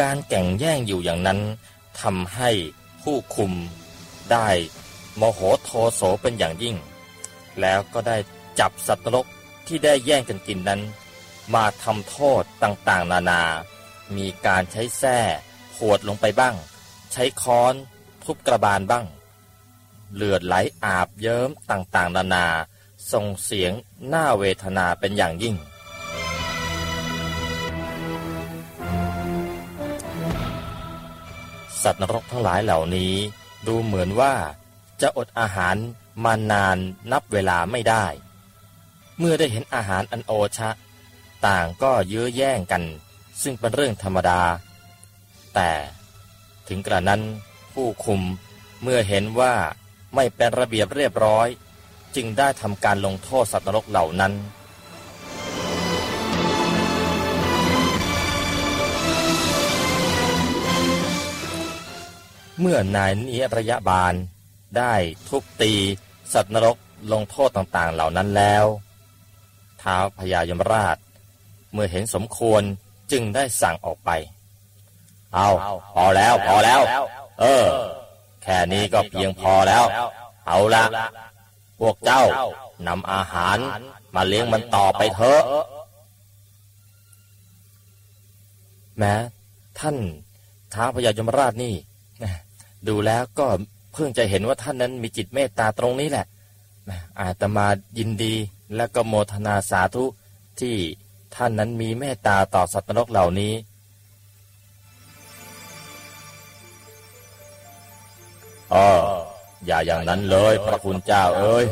การแก่งแย่งอยู่อย่างนั้นทำให้ผู้คุมได้โมโหโทโสเป็นอย่างยิ่ง แล้วก็ได้จับสัตว์นรกที่ได้แย่งกันกินนั้น มาทำโทษต่างๆ นานา มีการใช้แส้ขวดลงไปบ้าง ใช้ค้อนทุบกระบาลบ้าง เลือดไหลอาบเยิ้มต่างๆ นานา ส่งเสียงน่าเวทนาเป็นอย่างยิ่ง สัตว์นรกทั้งหลายเหล่านี้ ดูเหมือนว่า จะอดอาหารมานานนับเวลาไม่ได้ เมื่อได้เห็นอาหารอันโอชะ ต่างก็เยื้อแย่งกัน ซึ่งเป็นเรื่องธรรมดา แต่ถึงกระนั้นผู้คุมเมื่อเห็นว่าไม่เป็นระเบียบเรียบร้อย จึงได้ทำการลงโทษสัตว์นรกเหล่านั้น เมื่อนายนิระยะบาล ได้ทุบตี สัตว์นรกลงโทษต่างๆเหล่านั้นแล้วท้าวพญายมราช เมื่อเห็นสมควรจึงได้สั่งออกไป เอาพอแล้วพอแล้ว เออ แค่นี้ก็เพียงพอแล้ว เอาละพวกเจ้านำอาหารมาเลี้ยงมันต่อไปเถอะ แม้ท่านท้าพญายมราชนี่ ดูแล้วก็เพิ่งจะเห็นว่าท่านนั้นมีจิตเมตตาตรงนี้แหละอาตมายินดีและก็โมทนาสาธุที่ท่านนั้นมีเมตตาต่อสัตว์นรกเหล่านี้เอออย่าอย่างนั้นเลยพระคุณเจ้าเอ้ย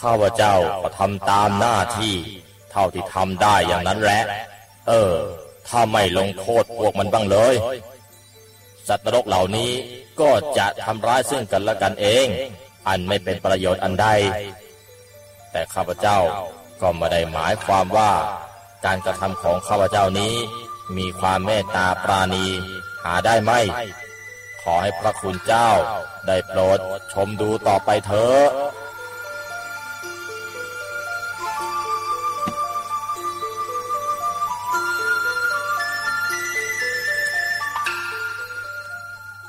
ข้าพเจ้าก็ทำตามหน้าที่ เท่าที่ทำได้อย่างนั้นแหละ เออ ถ้าไม่ลงโทษพวกมันบ้างเลย สัตว์นรกเหล่านี้ ก็จะทำร้ายซึ่งกันและกันเอง อันไม่เป็นประโยชน์อันใด แต่ข้าพเจ้าก็ไม่ได้หมายความว่า การกระทำของข้าพเจ้านี้ มีความเมตตาปราณีหาได้ไหม ขอให้พระคุณเจ้าได้โปรดชมดูต่อไปเถอะ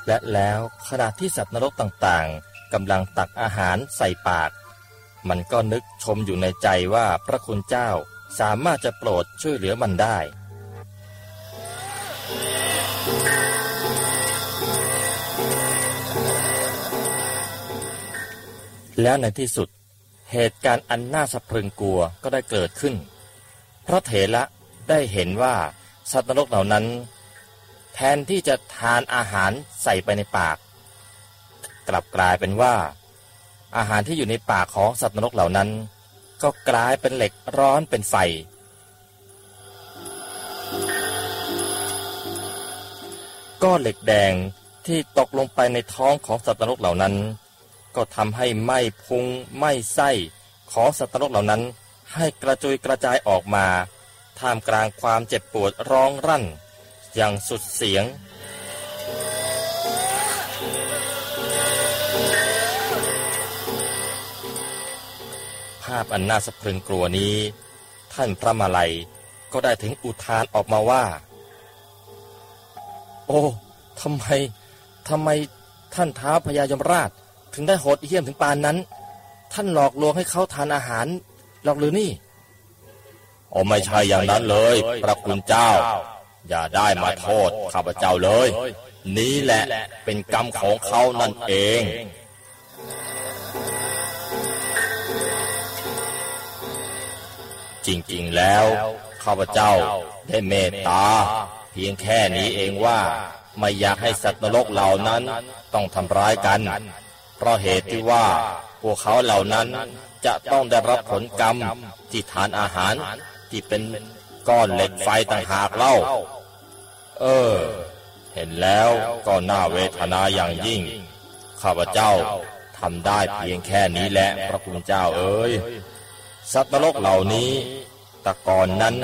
และแล้วขณะที่สัตว์นรกต่างๆกำลังตักอาหารใส่ปาก มันก็นึกชมอยู่ในใจว่าพระคุณเจ้าสามารถจะโปรดช่วยเหลือมันได้ แล้วในที่สุด เหตุการณ์อันน่าสะพรึงกลัวก็ได้เกิดขึ้น พระเถระได้เห็นว่าสัตว์นรกเหล่านั้น แทนที่จะทานอาหารใส่ไปในปาก กลับกลายเป็นว่า อาหารที่อยู่ในปากของสัตว์นรกเหล่านั้น ก็กลายเป็นเหล็กร้อนเป็นไฟ ก้อนเหล็กแดงที่ตกลงไปในท้องของสัตว์นรกเหล่านั้น ก็ทำให้ไหม้พุงไหม้ไส้ของสัตว์นรกเหล่านั้น ให้กระจุยกระจายออกมาท่ามกลางความเจ็บปวดร้องรั่น อย่างสุดเสียง ภาพอันน่าสะพรึงกลัวนี้ ท่านพระมาลัยก็ได้ถึงอุทานออกมาว่า โอ้ทำไมทำไมท่านท้าพญายมราช ถึงได้โหดเหี้ยมถึงปานนั้น ท่านหลอกลวงให้เขาทานอาหาร หลอกหรือนี่โอ้ไม่ใช่อย่างนั้นเลย พระคุณเจ้า อย่าได้มาโทษข้าพเจ้าเลย นี้แหละเป็นกรรมของเขานั่นเองจริงๆแล้วข้าพเจ้าได้เมตตา เพียงแค่นี้เองว่าไม่อยากให้สัตว์นรกเหล่านั้นต้องทำร้ายกัน เพราะเหตุที่ว่าพวกเขาเหล่านั้นจะต้องได้รับผลกรรมที่ทานอาหารที่เป็นก้อนเหล็กไฟต่างหากเล่า เออ เห็นแล้วก็น่าเวทนาอย่างยิ่ง ข้าพเจ้าทำได้เพียงแค่นี้แหละพระคุณเจ้าเอ๋ยสัตว์นรกเหล่านี้แต่ก่อนนั้น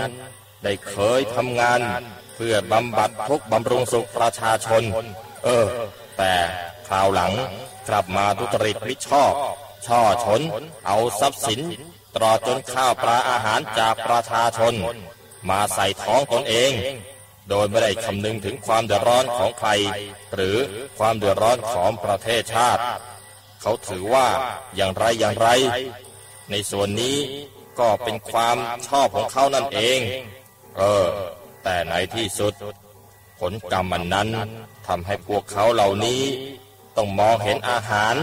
ได้เคยทำงาน เพื่อบำบัดทุกบำรุงสุขประชาชน เออ แต่คราวหลังกลับมาทุจริตมิชอบ ช่อชน เอาทรัพย์สินตรอจนข้าวปลาอาหารจากประชาชน มาใส่ท้องตนเอง โดยไม่ได้คำนึงถึงความเดือดร้อนของใคร หรือความเดือดร้อนของประเทศชาติ เขาถือว่าอย่างไรอย่างไร ในส่วนนี้ก็เป็นความชอบของเขานั่นเอง เออ แต่ในที่สุด ผลกรรมมันนั้นทำให้พวกเขาเหล่านี้ ต้องมองเห็นอาหาร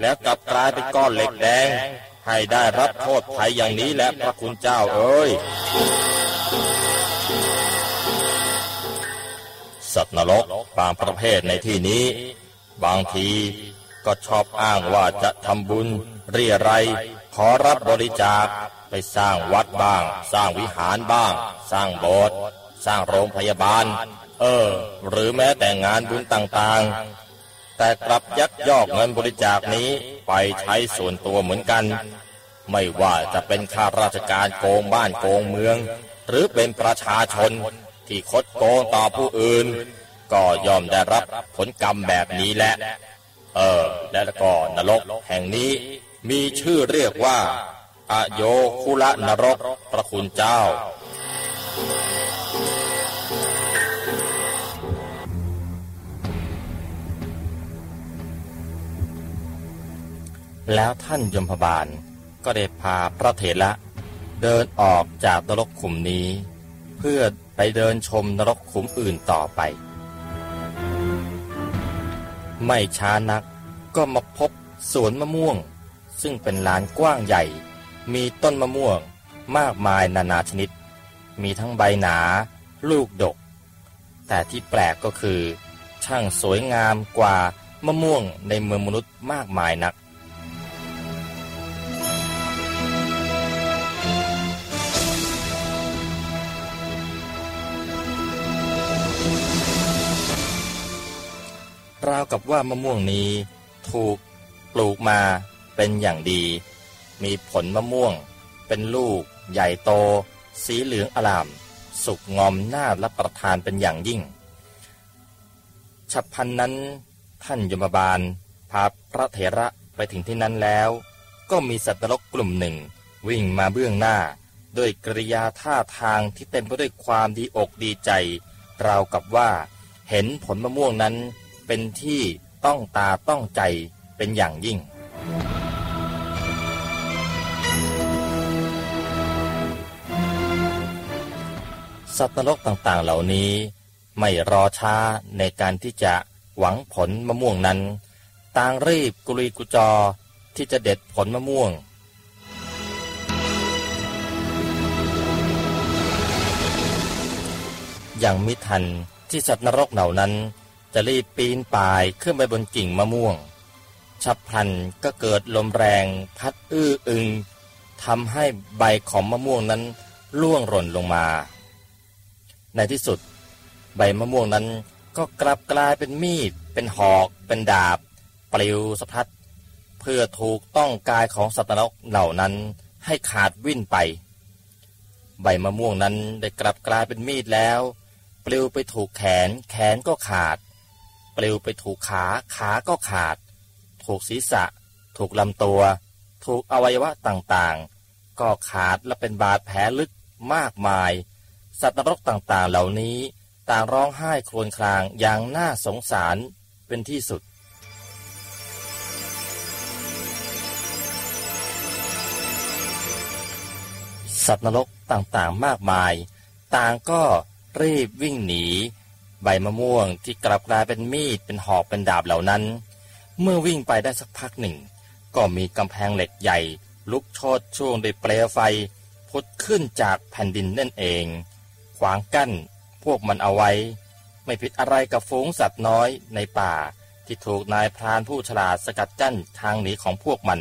แล้วกลับกลายเป็นก้อนเหล็กแดง ให้ได้รับโทษภัยอย่างนี้และพระคุณเจ้าเอ้ย สัตว์นรกบางประเภทในที่นี้ บางทีก็ชอบอ้างว่าจะทำบุญ เรียไรขอรับบริจาคไปสร้างวัดบ้าง สร้างวิหารบ้าง สร้างโบสถ์สร้างโรงพยาบาล เออ หรือแม้แต่งานบุญต่างๆ แต่กลับยักยอกเงินบริจาคนี้ไปใช้ส่วนตัวเหมือนกัน ไม่ว่าจะเป็นข้าราชการโกงบ้านโกงเมือง หรือเป็นประชาชน ที่คดโกงต่อผู้อื่น ก็ยอมได้รับผลกรรมแบบนี้แหละ เออ และก็นรกแห่งนี้มีชื่อเรียกว่า อโยคุละนรกพระคุณเจ้า แล้วท่านยมพบาลก็ได้พาพระเถระเดินออกจากนรกขุมนี้ เพื่อ ไปเดินชมนรกขุมอื่นต่อไป ไม่ช้านักก็มาพบสวนมะม่วง ซึ่งเป็นลานกว้างใหญ่ มีต้นมะม่วงมากมายนานาชนิด มีทั้งใบหนา ลูกดก แต่ที่แปลกก็คือ ช่างสวยงามกว่ามะม่วงในเมืองมนุษย์มากมายนัก ราวกับว่ามะม่วงนี้ ถูกปลูกมาเป็นอย่างดี มีผลมะม่วง เป็นลูก ใหญ่โต สีเหลืองอลาม สุกงอมหน่ารับประทานเป็นอย่างยิ่ง ฉับพันนั้นท่านยมบาล พาพระเถระไปถึงที่นั้นแล้ว ก็มีสัตว์นรกกลุ่มหนึ่ง วิ่งมาเบื้องหน้าด้วยกริยาท่าทางที่เต็มไปด้วยความดีอกดีใจ ราวกับว่า เห็นผลมะม่วงนั้น เป็นที่ต้องตาต้องใจเป็นอย่างยิ่ง สัตว์นรกต่างๆเหล่านี้ไม่รอช้าในการที่จะหวังผลมะม่วงนั้น ต่างรีบกุลีกุจอที่จะเด็ดผลมะม่วงอย่างมิทันที่สัตว์นรกเหล่านั้น จะรีบปีนป่ายขึ้นไปบนกิ่งมะม่วง ฉับพลันก็เกิดลมแรงพัดอื้ออึงทำให้ใบของมะม่วงนั้นล่วงหล่นลงมา ในที่สุด ใบมะม่วงนั้นก็กลับกลายเป็นมีด เป็นหอก เป็นดาบ ปลิวสะพัดเพื่อถูกต้องกายของสัตว์นรกเหล่านั้นให้ขาดวิ่นไป ใบมะม่วงนั้นได้กลับกลายเป็นมีดแล้ว ปลิวไปถูกแขน แขนก็ขาด ลิวไปถูกขา ขาก็ขาด ถูกศีรษะ ถูกลำตัว ถูกอวัยวะต่างๆ ก็ขาดและเป็นบาดแผลลึกมากมาย สัตว์นรกต่างๆ เหล่านี้ต่างร้องไห้ครวญครางอย่างน่าสงสารเป็นที่สุดสัตว์นรกต่างๆ มากมาย ต่างก็รีบวิ่งหนี ใบมะม่วงที่กลับกลายเป็นมีดเป็นหอกเป็นดาบเหล่านั้น เมื่อวิ่งไปได้สักพักหนึ่ง ก็มีกำแพงเหล็กใหญ่ ลุกโชดช่วงด้วยเปลวไฟพุดขึ้นจากแผ่นดินนั่นเอง ขวางกั้นพวกมันเอาไว้ ไม่ผิดอะไรกับฝูงสัตว์น้อยในป่าที่ถูกนายพรานผู้ฉลาดสกัดกั้นทางหนีของพวกมัน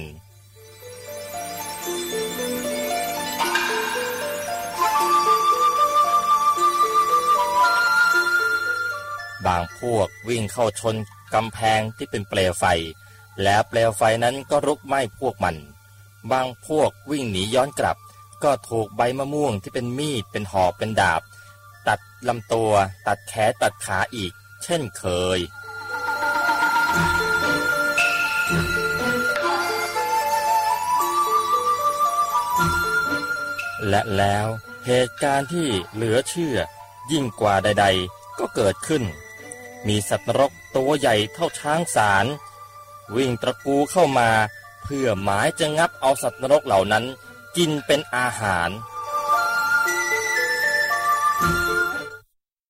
บางพวกวิ่งเข้าชนกำแพงที่เป็นเปลวไฟ แล้วเปลวไฟนั้นก็รุกไหม้พวกมัน บางพวกวิ่งหนีย้อนกลับ ก็ถูกใบมะม่วงที่เป็นมีดเป็นหอกเป็นดาบ ตัดลำตัว ตัดแขนตัดขาอีก เช่นเคยและแล้วเหตุการณ์ที่เหลือเชื่อยิ่งกว่าใด ๆ ก็เกิดขึ้น มีสัตว์นรกตัวใหญ่เท่าช้างสาร วิ่งตระกูเข้ามา เพื่อหมายจะงับเอาสัตว์นรกเหล่านั้น กินเป็นอาหาร